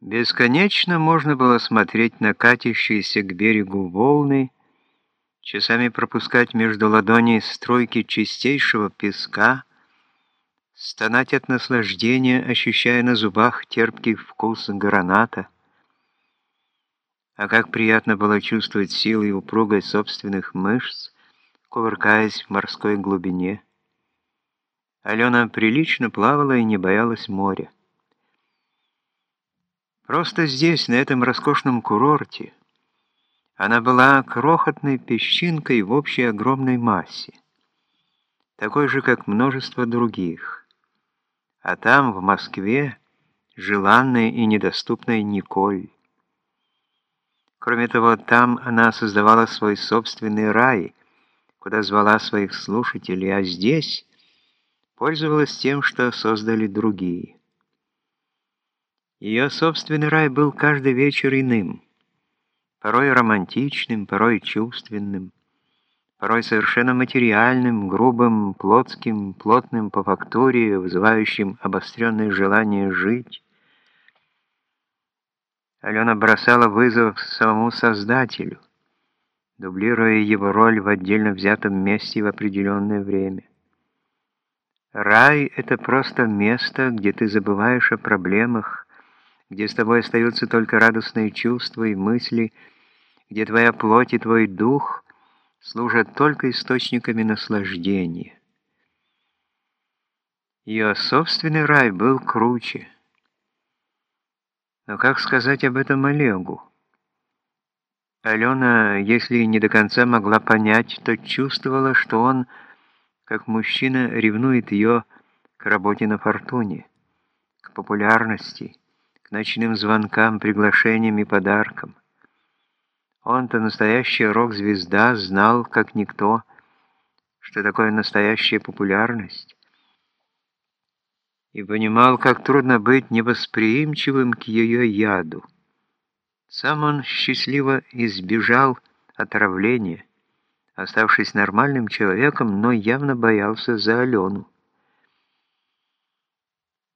Бесконечно можно было смотреть на катящиеся к берегу волны, часами пропускать между ладоней стройки чистейшего песка, стонать от наслаждения, ощущая на зубах терпкий вкус граната. А как приятно было чувствовать силу и упругость собственных мышц, кувыркаясь в морской глубине. Алена прилично плавала и не боялась моря. Просто здесь, на этом роскошном курорте, она была крохотной песчинкой в общей огромной массе, такой же, как множество других. А там, в Москве, желанная и недоступная Николь. Кроме того, там она создавала свой собственный рай, куда звала своих слушателей, а здесь пользовалась тем, что создали другие. Ее собственный рай был каждый вечер иным, порой романтичным, порой чувственным, порой совершенно материальным, грубым, плотским, плотным по фактуре, вызывающим обостренное желание жить. Алена бросала вызов самому Создателю, дублируя его роль в отдельно взятом месте в определенное время. Рай — это просто место, где ты забываешь о проблемах, где с тобой остаются только радостные чувства и мысли, где твоя плоть и твой дух служат только источниками наслаждения. Ее собственный рай был круче. Но как сказать об этом Олегу? Алена, если не до конца могла понять, то чувствовала, что он, как мужчина, ревнует ее к работе на фортуне, к популярности, к ночным звонкам, приглашениям и подаркам. Он-то настоящая рок-звезда, знал, как никто, что такое настоящая популярность, и понимал, как трудно быть невосприимчивым к ее яду. Сам он счастливо избежал отравления, оставшись нормальным человеком, но явно боялся за Алену.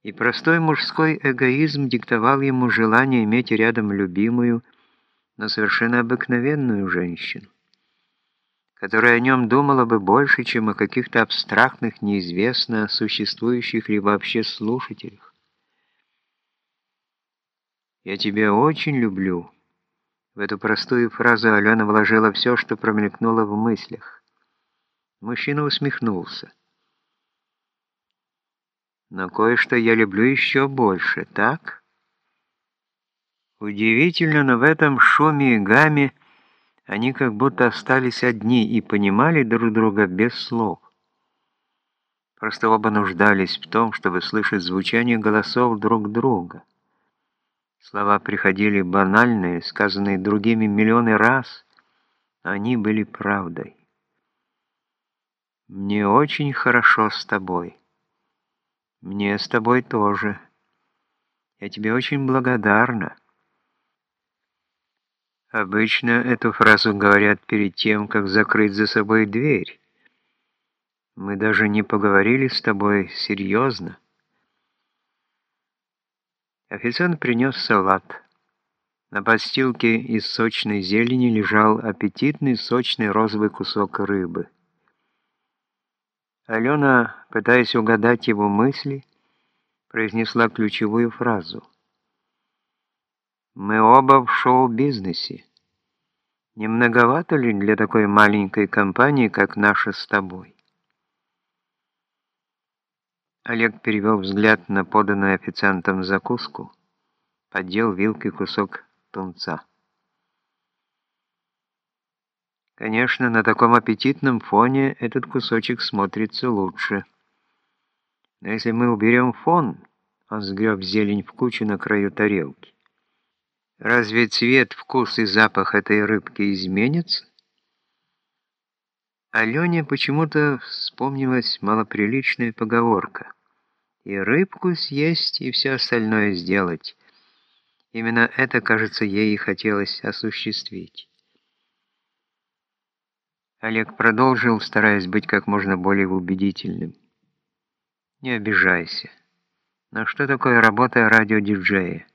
И простой мужской эгоизм диктовал ему желание иметь рядом любимую, но совершенно обыкновенную женщину, которая о нем думала бы больше, чем о каких-то абстрактных, неизвестно существующих ли вообще слушателях. «Я тебя очень люблю». В эту простую фразу Алена вложила все, что промелькнуло в мыслях. Мужчина усмехнулся. Но кое-что я люблю еще больше, так? Удивительно, но в этом шуме и гамме они как будто остались одни и понимали друг друга без слов. Просто оба нуждались в том, чтобы слышать звучание голосов друг друга. Слова приходили банальные, сказанные другими миллионы раз, но они были правдой. «Мне очень хорошо с тобой». Мне с тобой тоже. Я тебе очень благодарна. Обычно эту фразу говорят перед тем, как закрыть за собой дверь. Мы даже не поговорили с тобой серьезно. Официант принес салат. На подстилке из сочной зелени лежал аппетитный сочный розовый кусок рыбы. Алена, пытаясь угадать его мысли, произнесла ключевую фразу. «Мы оба в шоу-бизнесе. Не многовато ли для такой маленькой компании, как наша с тобой?» Олег перевел взгляд на поданную официантом закуску, поддел вилкой кусок тунца. Конечно, на таком аппетитном фоне этот кусочек смотрится лучше. Но если мы уберем фон, он сгреб зелень в кучу на краю тарелки. Разве цвет, вкус и запах этой рыбки изменятся? Алене почему-то вспомнилась малоприличная поговорка. И рыбку съесть, и все остальное сделать. Именно это, кажется, ей и хотелось осуществить. Олег продолжил, стараясь быть как можно более убедительным. «Не обижайся. Но что такое работа радиодиджея?